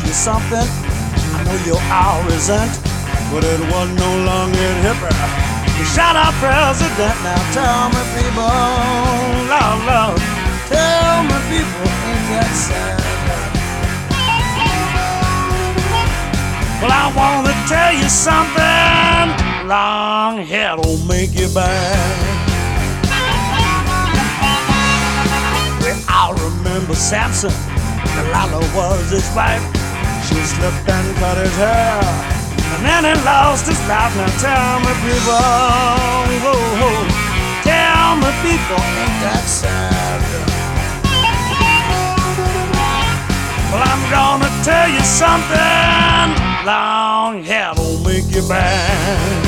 you something. I know you all resent, but it was no longer hipper. You shot our president. Now tell me, people, Lord, love. tell me, people, ain't that sad? Well, I wanna tell you something. Long hair don't make you bad. All remember Samson. Delilah was his wife. She slipped and cut his hair. And then he lost his life. Now tell me, people, whoa, whoa, tell me, people, ain't that sad? Well, I'm gonna tell you something. Long hair don't make you bad.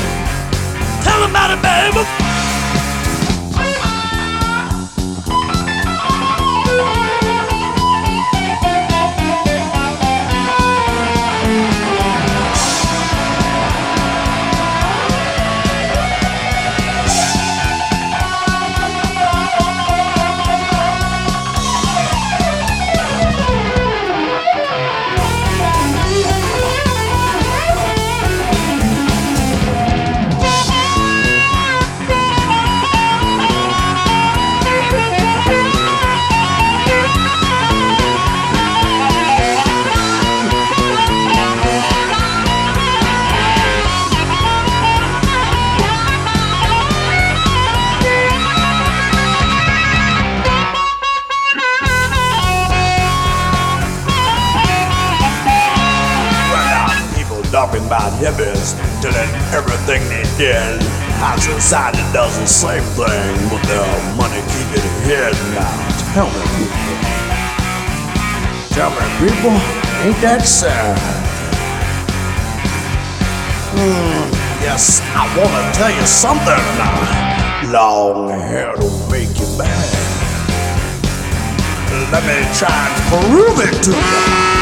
Tell about it, baby. About hippies, doing everything they did. Our society does the same thing, but their money keep it hidden now. Tell me, people. Tell me, people, ain't that sad? Hmm, yes, I wanna tell you something. Long hair don't make you bad. Let me try and prove it to you.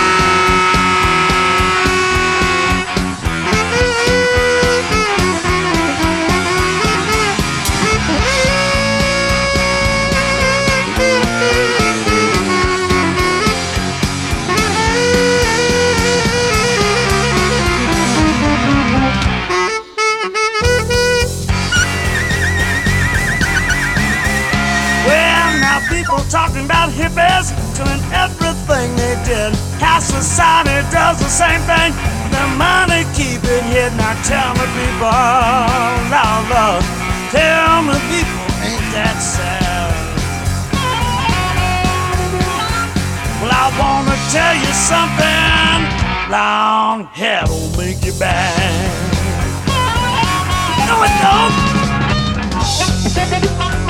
Talking about hippies doing everything they did. How society does the same thing. The money keep it hidden. Now tell me, people, Lord, Lord, tell me, people, ain't that sad? Well, I wanna tell you something. Long hair will make you bad. No, it don't.